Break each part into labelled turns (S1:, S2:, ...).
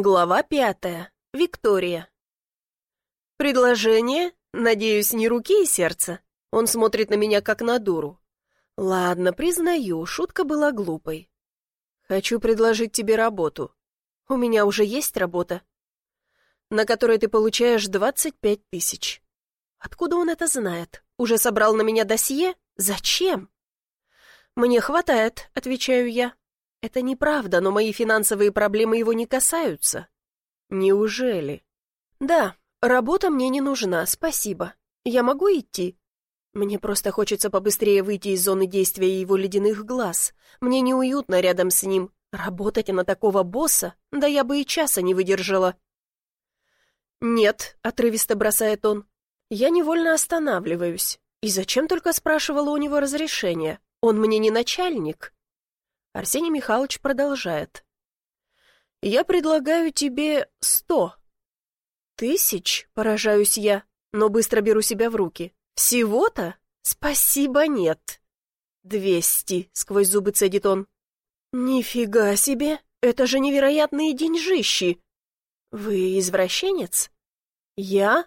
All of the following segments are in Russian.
S1: Глава пятая. Виктория. Предложение? Надеюсь, не руки и сердца. Он смотрит на меня, как на дуру. Ладно, признаю, шутка была глупой. Хочу предложить тебе работу. У меня уже есть работа, на которой ты получаешь 25 тысяч. Откуда он это знает? Уже собрал на меня досье? Зачем? Мне хватает, отвечаю я. Это неправда, но мои финансовые проблемы его не касаются. Неужели? Да, работа мне не нужна, спасибо. Я могу идти? Мне просто хочется побыстрее выйти из зоны действия его ледяных глаз. Мне неуютно рядом с ним. Работать на такого босса? Да я бы и часа не выдержала. «Нет», — отрывисто бросает он. Я невольно останавливаюсь. И зачем только спрашивала у него разрешения? Он мне не начальник. Арсений Михайлович продолжает. «Я предлагаю тебе сто». «Тысяч?» — поражаюсь я, но быстро беру себя в руки. «Всего-то? Спасибо, нет». «Двести», — сквозь зубы цедит он. «Нифига себе! Это же невероятные деньжищи!» «Вы извращенец?» «Я?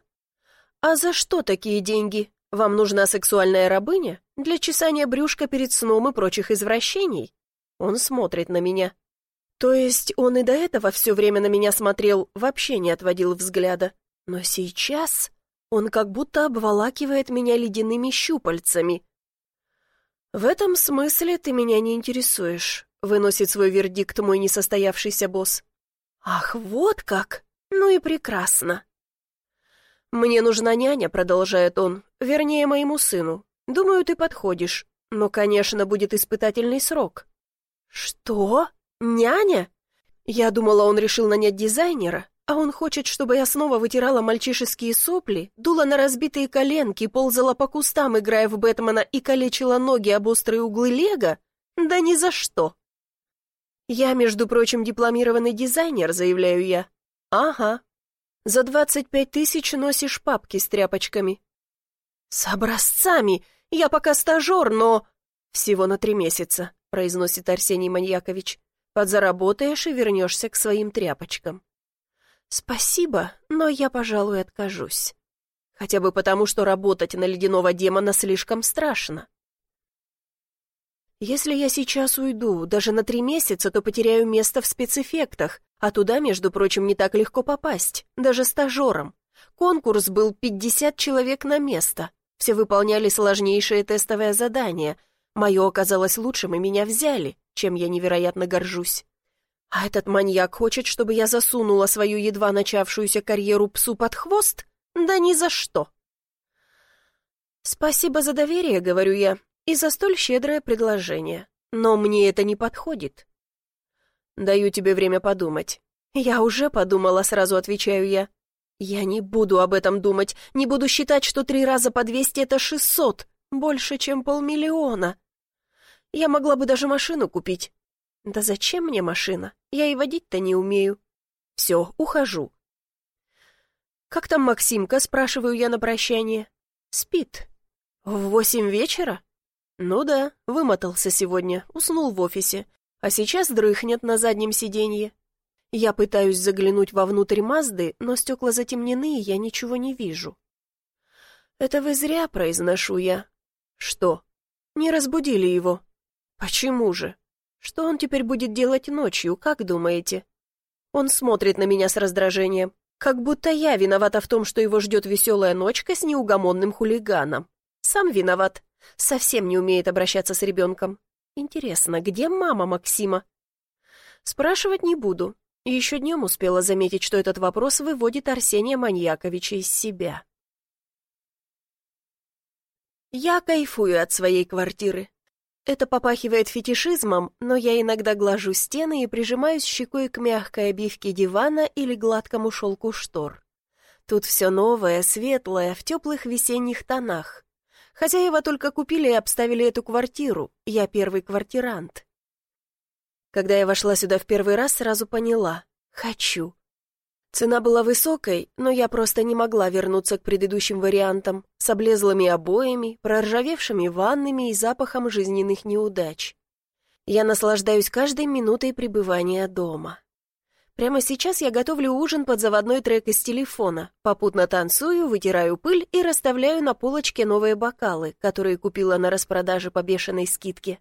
S1: А за что такие деньги? Вам нужна сексуальная рабыня? Для чесания брюшка перед сном и прочих извращений?» Он смотрит на меня. То есть он и до этого все время на меня смотрел, вообще не отводил взгляда. Но сейчас он как будто обволакивает меня ледяными щупальцами. «В этом смысле ты меня не интересуешь», — выносит свой вердикт мой несостоявшийся босс. «Ах, вот как! Ну и прекрасно!» «Мне нужна няня», — продолжает он, — «вернее, моему сыну. Думаю, ты подходишь, но, конечно, будет испытательный срок. «Что? Няня?» Я думала, он решил нанять дизайнера, а он хочет, чтобы я снова вытирала мальчишеские сопли, дула на разбитые коленки, ползала по кустам, играя в Бэтмена, и калечила ноги об острые углы лего? Да ни за что. Я, между прочим, дипломированный дизайнер, заявляю я. Ага. За двадцать пять тысяч носишь папки с тряпочками. С образцами. Я пока стажер, но... Всего на три месяца произносит Арсений Маньякович. «Подзаработаешь и вернешься к своим тряпочкам». «Спасибо, но я, пожалуй, откажусь. Хотя бы потому, что работать на ледяного демона слишком страшно. Если я сейчас уйду, даже на три месяца, то потеряю место в спецэффектах, а туда, между прочим, не так легко попасть, даже стажером. Конкурс был 50 человек на место. Все выполняли сложнейшие тестовые задания — Мое оказалось лучшим, и меня взяли, чем я невероятно горжусь. А этот маньяк хочет, чтобы я засунула свою едва начавшуюся карьеру псу под хвост? Да ни за что. «Спасибо за доверие», — говорю я, — «и за столь щедрое предложение. Но мне это не подходит». «Даю тебе время подумать». «Я уже подумала», — сразу отвечаю я. «Я не буду об этом думать, не буду считать, что три раза по двести — это шестьсот, больше, чем полмиллиона. Я могла бы даже машину купить. Да зачем мне машина? Я и водить-то не умею. Все, ухожу. «Как там Максимка?» — спрашиваю я на прощание. «Спит». «В восемь вечера?» «Ну да, вымотался сегодня, уснул в офисе, а сейчас дрыхнет на заднем сиденье. Я пытаюсь заглянуть вовнутрь Мазды, но стекла затемнены, и я ничего не вижу». «Это вы зря», — произношу я. «Что?» «Не разбудили его». «Почему же? Что он теперь будет делать ночью, как думаете?» Он смотрит на меня с раздражением, как будто я виновата в том, что его ждет веселая ночка с неугомонным хулиганом. Сам виноват. Совсем не умеет обращаться с ребенком. Интересно, где мама Максима? Спрашивать не буду. Еще днем успела заметить, что этот вопрос выводит Арсения Маньяковича из себя. Я кайфую от своей квартиры. Это попахивает фетишизмом, но я иногда глажу стены и прижимаюсь щекой к мягкой обивке дивана или гладкому шелку штор. Тут все новое, светлое, в теплых весенних тонах. Хозяева только купили и обставили эту квартиру, я первый квартирант. Когда я вошла сюда в первый раз, сразу поняла — хочу. Цена была высокой, но я просто не могла вернуться к предыдущим вариантам с облезлыми обоями, проржавевшими ваннами и запахом жизненных неудач. Я наслаждаюсь каждой минутой пребывания дома. Прямо сейчас я готовлю ужин под заводной трек из телефона, попутно танцую, вытираю пыль и расставляю на полочке новые бокалы, которые купила на распродаже по бешеной скидке.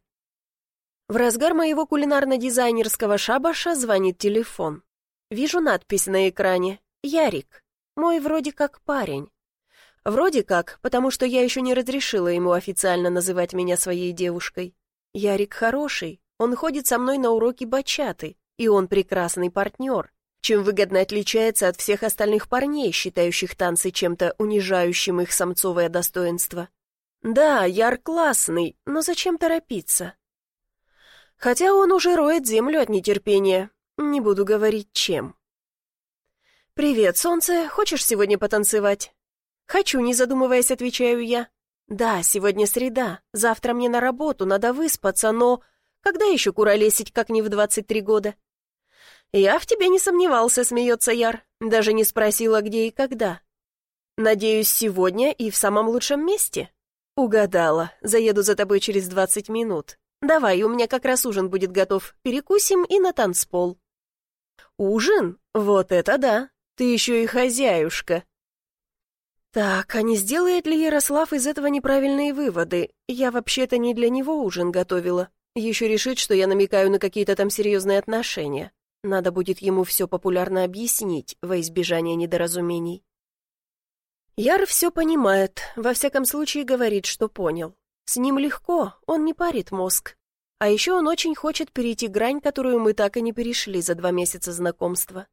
S1: В разгар моего кулинарно-дизайнерского шабаша звонит телефон. Вижу надпись на экране «Ярик». Мой вроде как парень. Вроде как, потому что я еще не разрешила ему официально называть меня своей девушкой. Ярик хороший, он ходит со мной на уроки бачаты, и он прекрасный партнер, чем выгодно отличается от всех остальных парней, считающих танцы чем-то унижающим их самцовое достоинство. Да, Яр классный, но зачем торопиться? Хотя он уже роет землю от нетерпения, не буду говорить чем. «Привет, солнце, хочешь сегодня потанцевать?» «Хочу», не задумываясь, отвечаю я. «Да, сегодня среда, завтра мне на работу, надо выспаться, но...» «Когда еще куролесить, как не в двадцать три года?» «Я в тебе не сомневался», — смеется Яр. Даже не спросила, где и когда. «Надеюсь, сегодня и в самом лучшем месте?» «Угадала. Заеду за тобой через двадцать минут. Давай, у меня как раз ужин будет готов. Перекусим и на танцпол». «Ужин? Вот это да! Ты еще и хозяюшка!» «Так, а не сделает ли Ярослав из этого неправильные выводы? Я вообще-то не для него ужин готовила. Еще решит, что я намекаю на какие-то там серьезные отношения. Надо будет ему все популярно объяснить во избежание недоразумений. Яр все понимает, во всяком случае говорит, что понял. С ним легко, он не парит мозг. А еще он очень хочет перейти грань, которую мы так и не перешли за два месяца знакомства.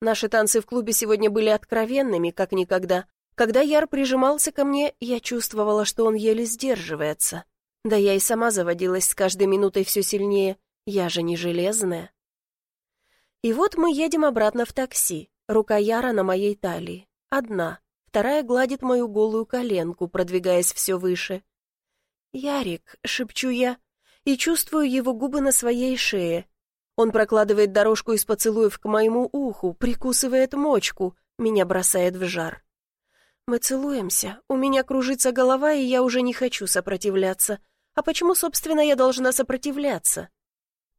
S1: Наши танцы в клубе сегодня были откровенными, как никогда. Когда Яр прижимался ко мне, я чувствовала, что он еле сдерживается. Да я и сама заводилась с каждой минутой все сильнее. Я же не железная. И вот мы едем обратно в такси. Рука Яра на моей талии. Одна. Вторая гладит мою голую коленку, продвигаясь все выше. «Ярик», — шепчу я, и чувствую его губы на своей шее. Он прокладывает дорожку из поцелуев к моему уху, прикусывает мочку, меня бросает в жар. Мы целуемся, у меня кружится голова, и я уже не хочу сопротивляться. А почему, собственно, я должна сопротивляться?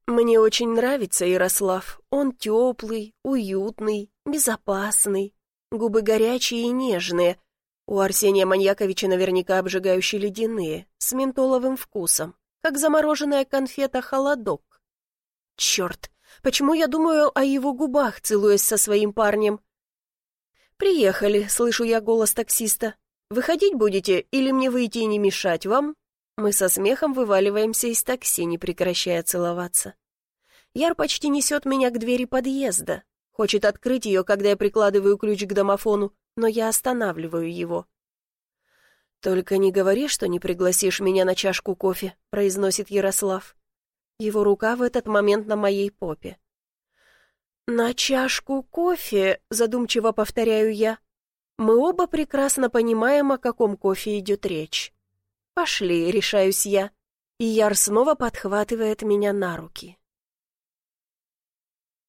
S1: Мне очень нравится Ярослав. Он теплый, уютный, безопасный. Губы горячие и нежные. У Арсения Маньяковича наверняка обжигающие ледяные, с ментоловым вкусом, как замороженная конфета «Холодок». Черт, почему я думаю о его губах, целуясь со своим парнем? «Приехали», — слышу я голос таксиста. «Выходить будете или мне выйти и не мешать вам?» Мы со смехом вываливаемся из такси, не прекращая целоваться. Яр почти несет меня к двери подъезда. Хочет открыть ее, когда я прикладываю ключ к домофону, но я останавливаю его. «Только не говори, что не пригласишь меня на чашку кофе», — произносит Ярослав. Его рука в этот момент на моей попе. «На чашку кофе», — задумчиво повторяю я. Мы оба прекрасно понимаем, о каком кофе идет речь. «Пошли», — решаюсь я, и Яр снова подхватывает меня на руки.